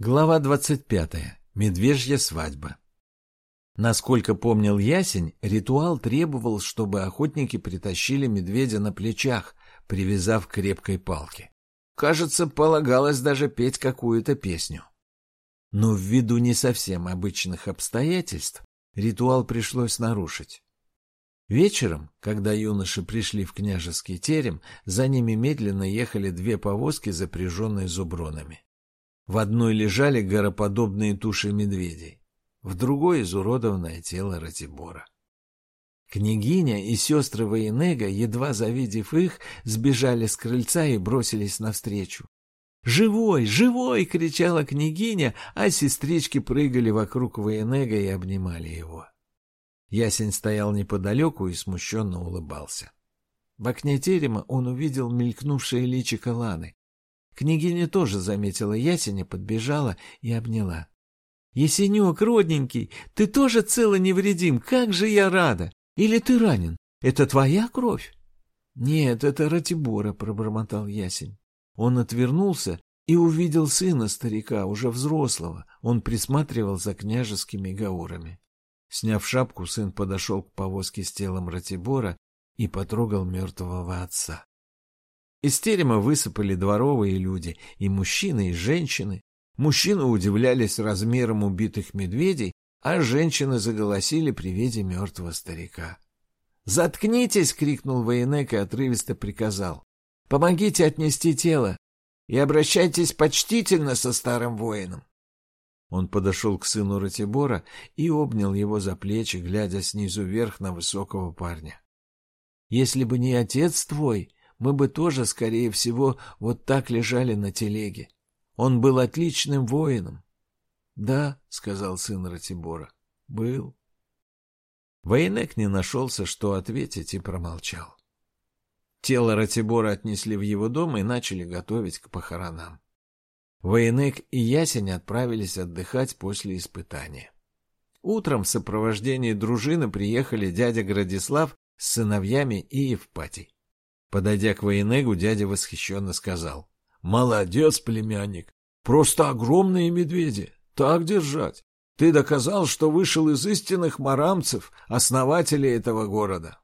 Глава 25. Медвежья свадьба. Насколько помнил Ясень, ритуал требовал, чтобы охотники притащили медведя на плечах, привязав к крепкой палке. Кажется, полагалось даже петь какую-то песню. Но ввиду не совсем обычных обстоятельств, ритуал пришлось нарушить. Вечером, когда юноши пришли в княжеский терем, за ними медленно ехали две повозки, запряженные зубронами. В одной лежали гороподобные туши медведей, в другой — изуродованное тело Ратибора. Княгиня и сестры Военега, едва завидев их, сбежали с крыльца и бросились навстречу. «Живой! Живой!» — кричала княгиня, а сестрички прыгали вокруг Военега и обнимали его. Ясень стоял неподалеку и смущенно улыбался. В окне терема он увидел мелькнувшее личико Ланы. Княгиня тоже заметила ясеня, подбежала и обняла. — Есенек, родненький, ты тоже цел и невредим, как же я рада! Или ты ранен? Это твоя кровь? — Нет, это Ратибора, — пробормотал ясень. Он отвернулся и увидел сына старика, уже взрослого. Он присматривал за княжескими гаурами. Сняв шапку, сын подошел к повозке с телом Ратибора и потрогал мертвого отца. Из терема высыпали дворовые люди, и мужчины, и женщины. Мужчины удивлялись размером убитых медведей, а женщины заголосили при виде мертвого старика. «Заткнитесь!» — крикнул военек и отрывисто приказал. «Помогите отнести тело и обращайтесь почтительно со старым воином». Он подошел к сыну Ратибора и обнял его за плечи, глядя снизу вверх на высокого парня. «Если бы не отец твой, мы бы тоже, скорее всего, вот так лежали на телеге. Он был отличным воином. — Да, — сказал сын Ратибора, — был. Военек не нашелся, что ответить, и промолчал. Тело Ратибора отнесли в его дом и начали готовить к похоронам. Военек и Ясень отправились отдыхать после испытания. Утром в сопровождении дружины приехали дядя Градислав с сыновьями и Евпатий. Подойдя к Военегу, дядя восхищенно сказал. — Молодец, племянник! Просто огромные медведи! Так держать! Ты доказал, что вышел из истинных марамцев, основателей этого города.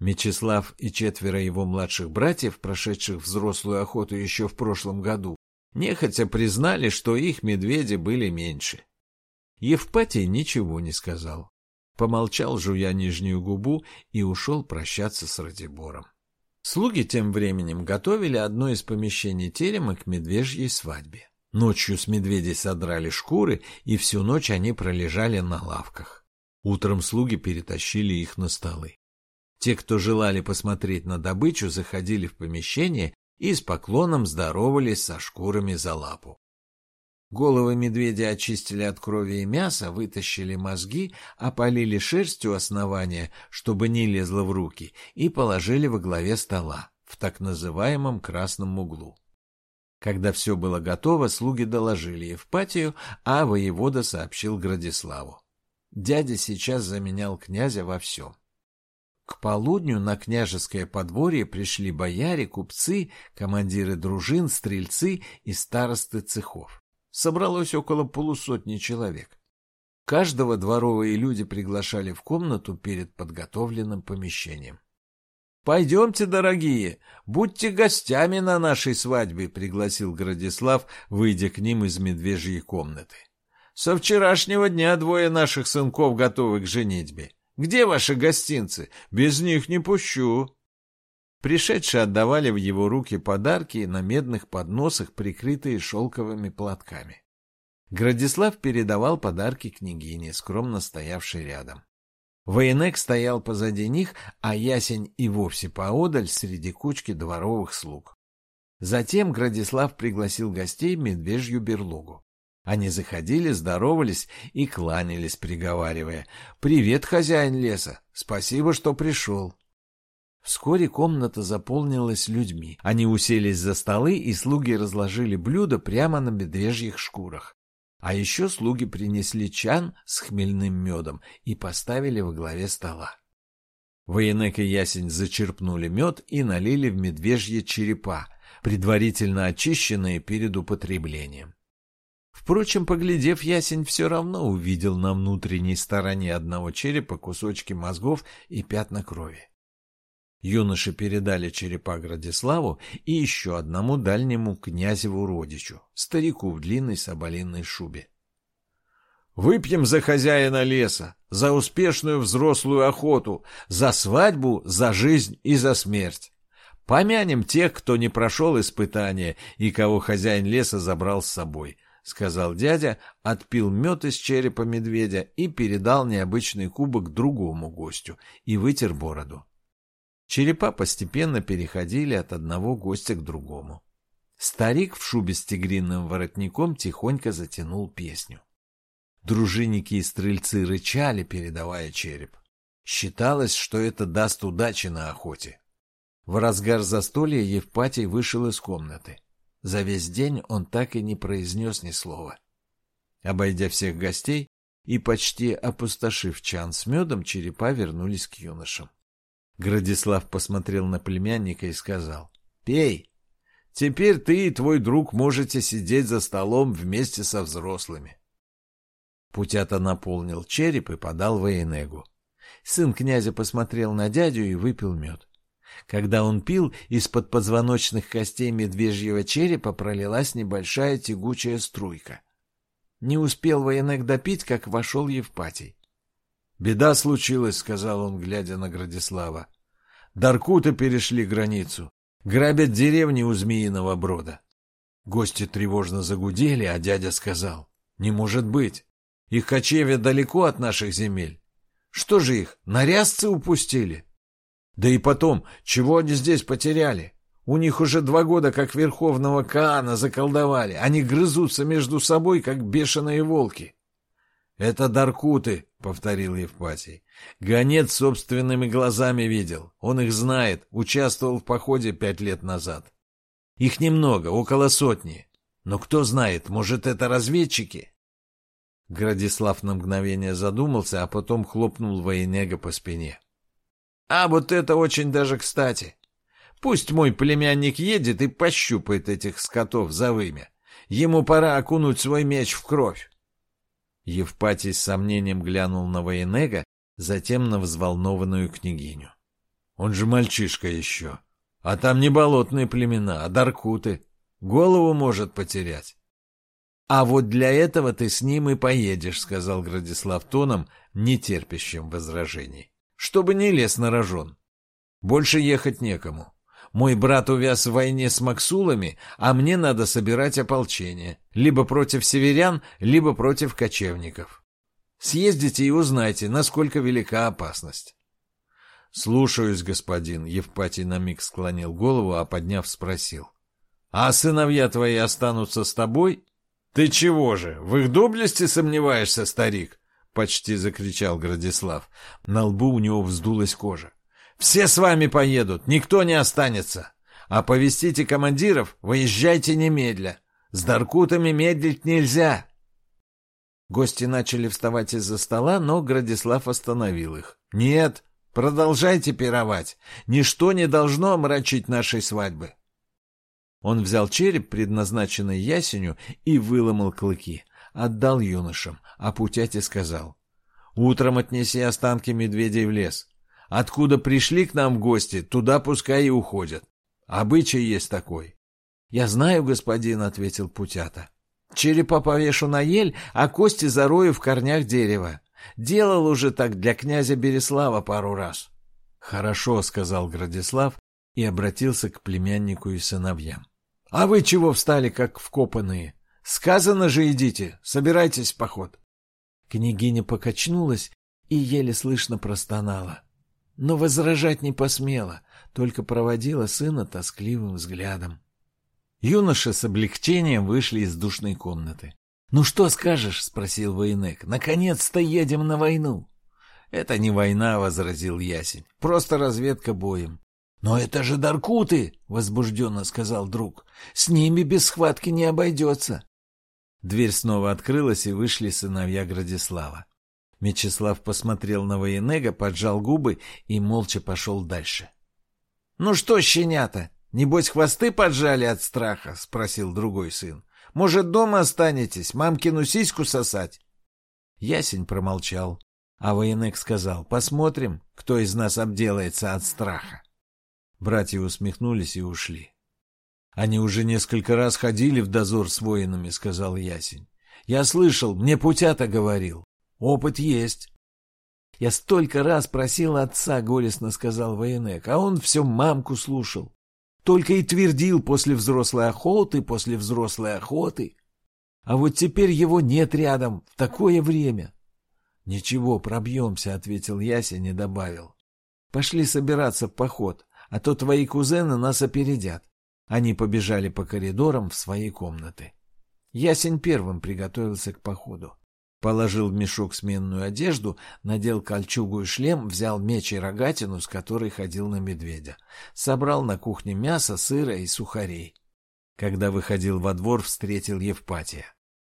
Мечислав и четверо его младших братьев, прошедших взрослую охоту еще в прошлом году, нехотя признали, что их медведи были меньше. Евпатий ничего не сказал. Помолчал, жуя нижнюю губу, и ушел прощаться с Радибором. Слуги тем временем готовили одно из помещений терема к медвежьей свадьбе. Ночью с медведей содрали шкуры, и всю ночь они пролежали на лавках. Утром слуги перетащили их на столы. Те, кто желали посмотреть на добычу, заходили в помещение и с поклоном здоровались со шкурами за лапу. Головы медведя очистили от крови и мяса, вытащили мозги, опалили шерстью основания, чтобы не лезло в руки, и положили во главе стола, в так называемом красном углу. Когда все было готово, слуги доложили Евпатию, а воевода сообщил Градиславу. Дядя сейчас заменял князя во всем. К полудню на княжеское подворье пришли бояре, купцы, командиры дружин, стрельцы и старосты цехов собралось около полусотни человек. Каждого дворовые люди приглашали в комнату перед подготовленным помещением. «Пойдемте, дорогие, будьте гостями на нашей свадьбе», — пригласил Градислав, выйдя к ним из медвежьей комнаты. «Со вчерашнего дня двое наших сынков готовы к женитьбе. Где ваши гостинцы? Без них не пущу». Пришедшие отдавали в его руки подарки на медных подносах, прикрытые шелковыми платками. Градислав передавал подарки княгине, скромно стоявшей рядом. Военек стоял позади них, а Ясень и вовсе поодаль среди кучки дворовых слуг. Затем Градислав пригласил гостей в медвежью берлогу. Они заходили, здоровались и кланялись, приговаривая «Привет, хозяин леса! Спасибо, что пришел!» Вскоре комната заполнилась людьми. Они уселись за столы, и слуги разложили блюда прямо на медвежьих шкурах. А еще слуги принесли чан с хмельным медом и поставили во главе стола. Военек и Ясень зачерпнули мед и налили в медвежьи черепа, предварительно очищенные перед употреблением. Впрочем, поглядев, ясень все равно увидел на внутренней стороне одного черепа кусочки мозгов и пятна крови. Юноши передали черепа Градиславу и еще одному дальнему князеву родичу, старику в длинной соболиной шубе. «Выпьем за хозяина леса, за успешную взрослую охоту, за свадьбу, за жизнь и за смерть. Помянем тех, кто не прошел испытания и кого хозяин леса забрал с собой», — сказал дядя, отпил мед из черепа медведя и передал необычный кубок другому гостю и вытер бороду. Черепа постепенно переходили от одного гостя к другому. Старик в шубе с тигриным воротником тихонько затянул песню. Дружинники и стрельцы рычали, передавая череп. Считалось, что это даст удачи на охоте. В разгар застолья Евпатий вышел из комнаты. За весь день он так и не произнес ни слова. Обойдя всех гостей и почти опустошив чан с медом, черепа вернулись к юношам. Градислав посмотрел на племянника и сказал. «Пей. Теперь ты и твой друг можете сидеть за столом вместе со взрослыми». Путята наполнил череп и подал Военегу. Сын князя посмотрел на дядю и выпил мед. Когда он пил, из-под позвоночных костей медвежьего черепа пролилась небольшая тягучая струйка. Не успел Военег допить, как вошел Евпатий. «Беда случилась», — сказал он, глядя на Градислава. «Даркуты перешли границу. Грабят деревни у Змеиного Брода». Гости тревожно загудели, а дядя сказал. «Не может быть. Их кочевья далеко от наших земель. Что же их, нарязцы упустили?» «Да и потом, чего они здесь потеряли? У них уже два года как Верховного Каана заколдовали. Они грызутся между собой, как бешеные волки». «Это Даркуты», — повторил Евпатий. «Гонец собственными глазами видел. Он их знает, участвовал в походе пять лет назад. Их немного, около сотни. Но кто знает, может, это разведчики?» Градислав на мгновение задумался, а потом хлопнул Военега по спине. «А вот это очень даже кстати. Пусть мой племянник едет и пощупает этих скотов за вымя. Ему пора окунуть свой меч в кровь. Евпатий с сомнением глянул на Военега, затем на взволнованную княгиню. Он же мальчишка еще. А там не болотные племена, а даркуты. Голову может потерять. А вот для этого ты с ним и поедешь, сказал Градислав тоном, не терпящим возражений. Чтобы не лез на рожон. Больше ехать некому. Мой брат увяз в войне с Максулами, а мне надо собирать ополчение. Либо против северян, либо против кочевников. Съездите и узнайте, насколько велика опасность. «Слушаюсь, господин», — Евпатий на миг склонил голову, а подняв спросил. «А сыновья твои останутся с тобой?» «Ты чего же, в их доблести сомневаешься, старик?» — почти закричал Градислав. На лбу у него вздулась кожа. Все с вами поедут, никто не останется. Оповестите командиров, выезжайте немедля. С Даркутами медлить нельзя. Гости начали вставать из-за стола, но Градислав остановил их. Нет, продолжайте пировать. Ничто не должно омрачить нашей свадьбы. Он взял череп, предназначенный ясеню, и выломал клыки. Отдал юношам, а Путяти сказал. «Утром отнеси останки медведей в лес. Откуда пришли к нам гости, туда пускай и уходят. Обычай есть такой. — Я знаю, господин, — ответил Путята. — Черепа повешу на ель, а кости зарою в корнях дерева. Делал уже так для князя Береслава пару раз. — Хорошо, — сказал Градислав и обратился к племяннику и сыновьям. — А вы чего встали, как вкопанные? Сказано же идите, собирайтесь в поход. Княгиня покачнулась и еле слышно простонала. — но возражать не посмела, только проводила сына тоскливым взглядом. Юноши с облегчением вышли из душной комнаты. «Ну что скажешь?» — спросил Войнек. «Наконец-то едем на войну!» «Это не война», — возразил Ясень. «Просто разведка боем». «Но это же Даркуты!» — возбужденно сказал друг. «С ними без схватки не обойдется». Дверь снова открылась, и вышли сыновья Градислава. Мечислав посмотрел на Военега, поджал губы и молча пошел дальше. — Ну что, щенята, небось хвосты поджали от страха? — спросил другой сын. Может, дома останетесь, мамкину сиську сосать? Ясень промолчал, а военек сказал, посмотрим, кто из нас обделается от страха. Братья усмехнулись и ушли. Они уже несколько раз ходили в дозор с воинами, сказал Ясень. Я слышал, мне Путята говорил. Опыт есть. Я столько раз просил отца, горестно сказал военек, а он все мамку слушал. Только и твердил после взрослой охоты, после взрослой охоты. А вот теперь его нет рядом в такое время. — Ничего, пробьемся, — ответил Ясень и добавил. — Пошли собираться в поход, а то твои кузены нас опередят. Они побежали по коридорам в свои комнаты. Ясень первым приготовился к походу. Положил в мешок сменную одежду, надел кольчугу и шлем, взял меч и рогатину, с которой ходил на медведя. Собрал на кухне мясо, сыра и сухарей. Когда выходил во двор, встретил Евпатия.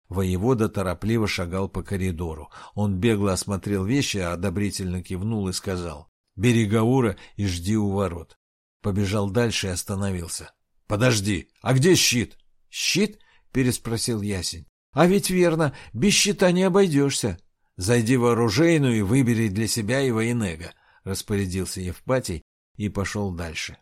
Воевода торопливо шагал по коридору. Он бегло осмотрел вещи, одобрительно кивнул и сказал «Бери Гаура и жди у ворот». Побежал дальше и остановился. «Подожди, а где щит?» «Щит?» — переспросил Ясень. А ведь верно, без щита не обойдешься. Зайди в оружейную и выбери для себя и военега, распорядился Евпатий и пошел дальше.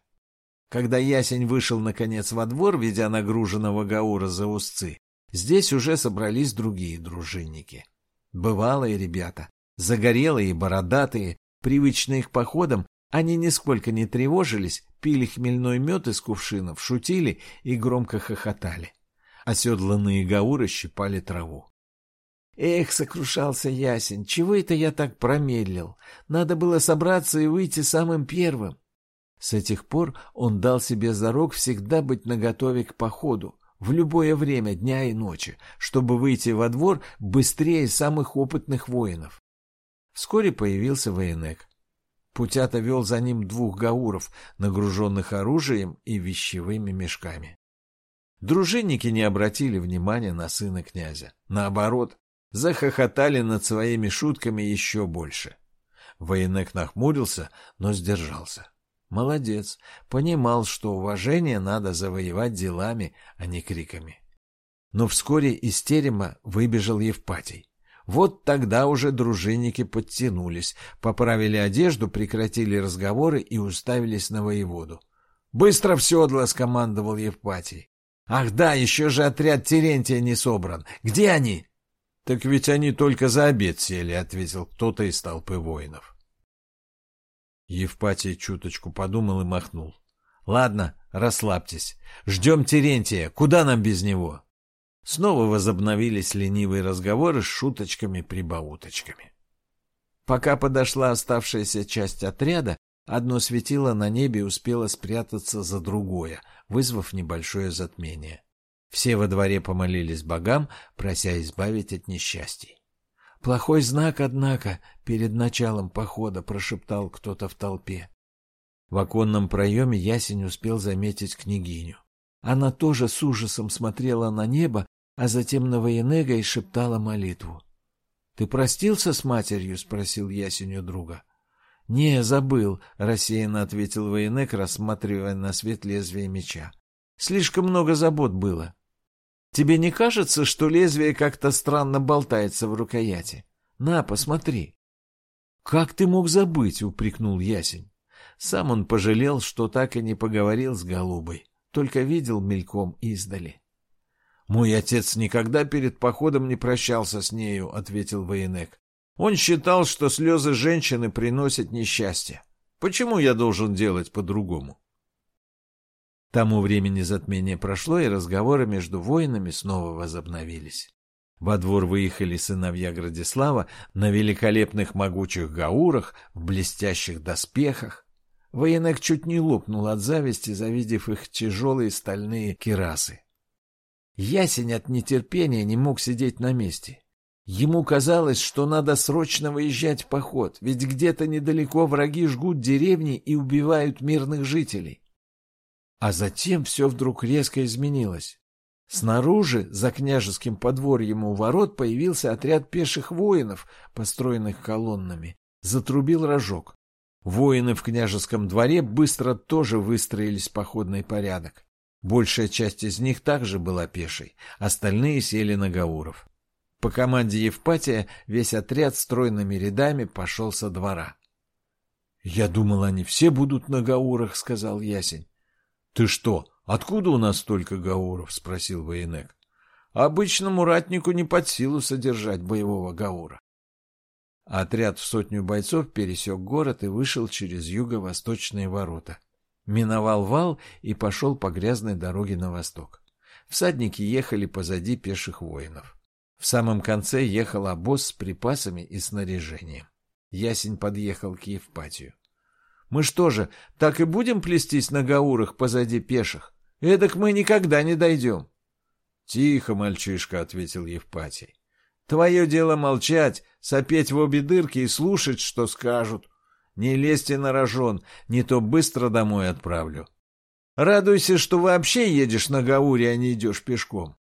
Когда Ясень вышел, наконец, во двор, ведя нагруженного Гаура за узцы, здесь уже собрались другие дружинники. Бывалые ребята, загорелые и бородатые, привычные к походам, они нисколько не тревожились, пили хмельной мед из кувшинов, шутили и громко хохотали. Оседланные гауры щипали траву. Эх, сокрушался ясень, чего это я так промедлил? Надо было собраться и выйти самым первым. С этих пор он дал себе зарок всегда быть наготове к походу, в любое время дня и ночи, чтобы выйти во двор быстрее самых опытных воинов. Вскоре появился военек. Путята вел за ним двух гауров, нагруженных оружием и вещевыми мешками. Дружинники не обратили внимания на сына князя. Наоборот, захохотали над своими шутками еще больше. Военек нахмурился, но сдержался. Молодец, понимал, что уважение надо завоевать делами, а не криками. Но вскоре из терема выбежал Евпатий. Вот тогда уже дружинники подтянулись, поправили одежду, прекратили разговоры и уставились на воеводу. «Быстро в седло!» — скомандовал Евпатий. Ах да, еще же отряд Терентия не собран. Где они? Так ведь они только за обед сели, ответил кто-то из толпы воинов. Евпатий чуточку подумал и махнул. Ладно, расслабьтесь. Ждем Терентия. Куда нам без него? Снова возобновились ленивые разговоры с шуточками-прибауточками. Пока подошла оставшаяся часть отряда, одно светило на небе успело спрятаться за другое — вызвав небольшое затмение. Все во дворе помолились богам, прося избавить от несчастий. «Плохой знак, однако, перед началом похода», — прошептал кто-то в толпе. В оконном проеме ясень успел заметить княгиню. Она тоже с ужасом смотрела на небо, а затем на военега и шептала молитву. — Ты простился с матерью? — спросил ясень у друга. — Не, забыл, — рассеянно ответил военек, рассматривая на свет лезвие меча. — Слишком много забот было. — Тебе не кажется, что лезвие как-то странно болтается в рукояти? На, посмотри. — Как ты мог забыть? — упрекнул ясень. Сам он пожалел, что так и не поговорил с голубой, только видел мельком издали. — Мой отец никогда перед походом не прощался с нею, — ответил военек. Он считал, что слезы женщины приносят несчастье. Почему я должен делать по-другому? Тому времени затмение прошло, и разговоры между воинами снова возобновились. Во двор выехали сыновья Градислава на великолепных могучих гаурах, в блестящих доспехах. Военек чуть не лопнул от зависти, завидев их тяжелые стальные кирасы. Ясень от нетерпения не мог сидеть на месте. Ему казалось, что надо срочно выезжать в поход, ведь где-то недалеко враги жгут деревни и убивают мирных жителей. А затем все вдруг резко изменилось. Снаружи, за княжеским подворьем у ворот, появился отряд пеших воинов, построенных колоннами. Затрубил рожок. Воины в княжеском дворе быстро тоже выстроились в походный порядок. Большая часть из них также была пешей, остальные сели на Гауров. По команде Евпатия весь отряд стройными рядами пошел со двора. — Я думал, они все будут на Гаурах, — сказал Ясень. — Ты что, откуда у нас столько Гауров? — спросил Военек. — Обычному ратнику не под силу содержать боевого Гаура. Отряд в сотню бойцов пересек город и вышел через юго-восточные ворота. Миновал вал и пошел по грязной дороге на восток. Всадники ехали позади пеших воинов. В самом конце ехал обоз с припасами и снаряжением. Ясень подъехал к Евпатию. — Мы что же, так и будем плестись на гаурах позади пеших? Эдак мы никогда не дойдем. — Тихо, мальчишка, — ответил Евпатий. — Твое дело молчать, сопеть в обе дырки и слушать, что скажут. Не лезьте на рожон, не то быстро домой отправлю. Радуйся, что вообще едешь на Гауре, а не идешь пешком.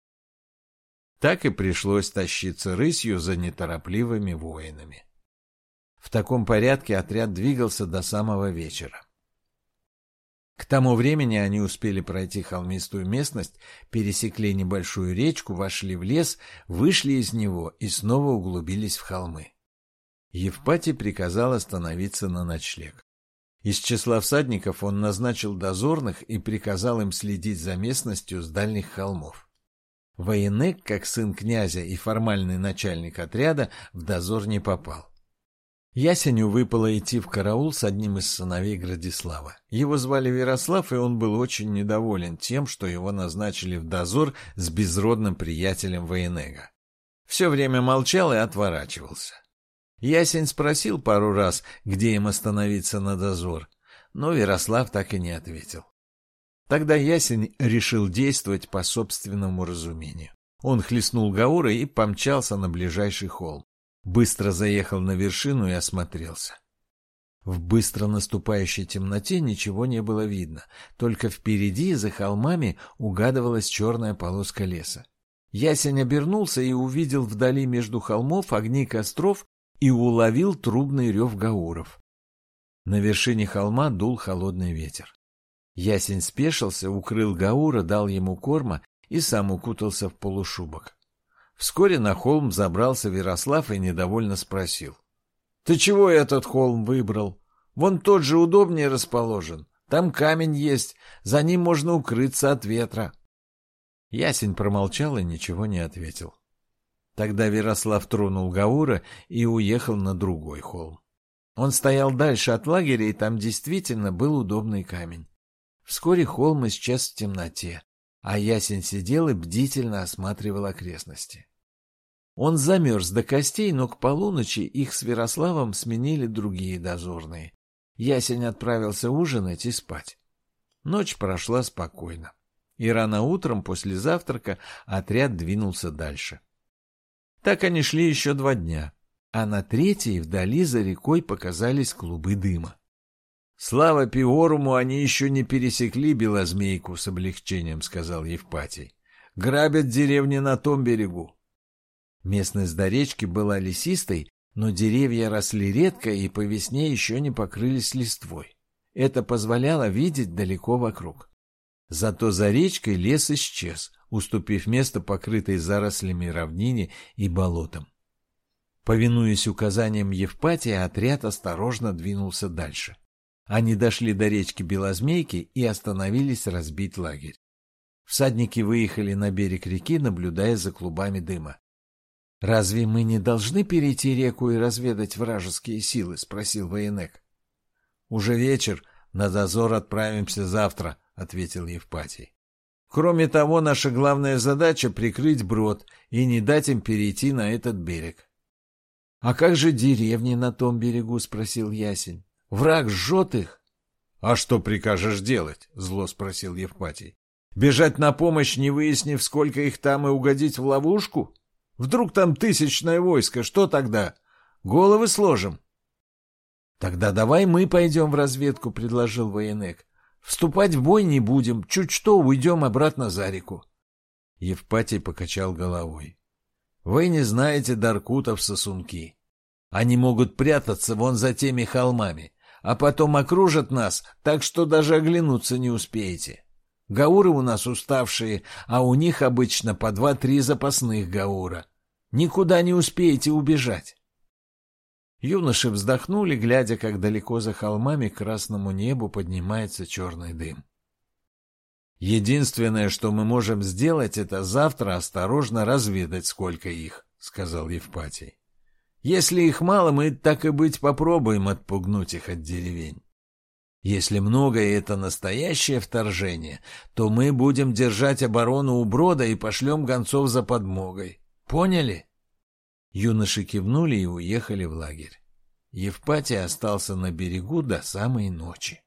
Так и пришлось тащиться рысью за неторопливыми воинами. В таком порядке отряд двигался до самого вечера. К тому времени они успели пройти холмистую местность, пересекли небольшую речку, вошли в лес, вышли из него и снова углубились в холмы. Евпатий приказал остановиться на ночлег. Из числа всадников он назначил дозорных и приказал им следить за местностью с дальних холмов. Военек, как сын князя и формальный начальник отряда, в дозор не попал. Ясеню выпало идти в караул с одним из сыновей Градислава. Его звали Ярослав, и он был очень недоволен тем, что его назначили в дозор с безродным приятелем Военега. Все время молчал и отворачивался. Ясень спросил пару раз, где им остановиться на дозор, но Ярослав так и не ответил. Тогда Ясень решил действовать по собственному разумению. Он хлестнул Гаура и помчался на ближайший холм. Быстро заехал на вершину и осмотрелся. В быстро наступающей темноте ничего не было видно, только впереди, за холмами, угадывалась черная полоска леса. Ясень обернулся и увидел вдали между холмов огни костров и уловил трубный рев гауров. На вершине холма дул холодный ветер. Ясень спешился, укрыл Гаура, дал ему корма и сам укутался в полушубок. Вскоре на холм забрался Ярослав и недовольно спросил. — Ты чего этот холм выбрал? Вон тот же удобнее расположен. Там камень есть, за ним можно укрыться от ветра. Ясень промолчал и ничего не ответил. Тогда Ярослав тронул Гаура и уехал на другой холм. Он стоял дальше от лагеря, и там действительно был удобный камень. Вскоре холм исчез в темноте а ясень сидел и бдительно осматривал окрестности. Он замерз до костей, но к полуночи их с Ярославом сменили другие дозорные. Ясень отправился ужинать и спать. Ночь прошла спокойно. И рано утром после завтрака отряд двинулся дальше. Так они шли еще два дня, а на третий вдали за рекой показались клубы дыма. Слава Пиоруму, они еще не пересекли Белозмейку с облегчением, сказал Евпатий. Грабят деревни на том берегу. Местность до речки была лесистой, но деревья росли редко и по весне еще не покрылись листвой. Это позволяло видеть далеко вокруг. Зато за речкой лес исчез, уступив место покрытой зарослями равнине и болотам. Повинуясь указаниям Евпатия, отряд осторожно двинулся дальше. Они дошли до речки Белозмейки и остановились разбить лагерь. Всадники выехали на берег реки, наблюдая за клубами дыма. — Разве мы не должны перейти реку и разведать вражеские силы? — спросил Военек. — Уже вечер, на дозор отправимся завтра, — ответил Евпатий. — Кроме того, наша главная задача — прикрыть брод и не дать им перейти на этот берег. — А как же деревни на том берегу? — спросил Ясень. Враг жжет их. — А что прикажешь делать? — зло спросил Евпатий. — Бежать на помощь, не выяснив, сколько их там, и угодить в ловушку? Вдруг там тысячное войско, что тогда? Головы сложим. — Тогда давай мы пойдем в разведку, — предложил военек. — Вступать в бой не будем, чуть что уйдем обратно за реку. Евпатий покачал головой. — Вы не знаете Даркутов сосунки. Они могут прятаться вон за теми холмами а потом окружат нас, так что даже оглянуться не успеете. Гауры у нас уставшие, а у них обычно по два-три запасных гаура. Никуда не успеете убежать. Юноши вздохнули, глядя, как далеко за холмами к красному небу поднимается черный дым. «Единственное, что мы можем сделать, это завтра осторожно разведать, сколько их», — сказал Евпатий. «Если их мало, мы, так и быть, попробуем отпугнуть их от деревень. Если много и это настоящее вторжение, то мы будем держать оборону у брода и пошлем гонцов за подмогой. Поняли?» Юноши кивнули и уехали в лагерь. Евпатий остался на берегу до самой ночи.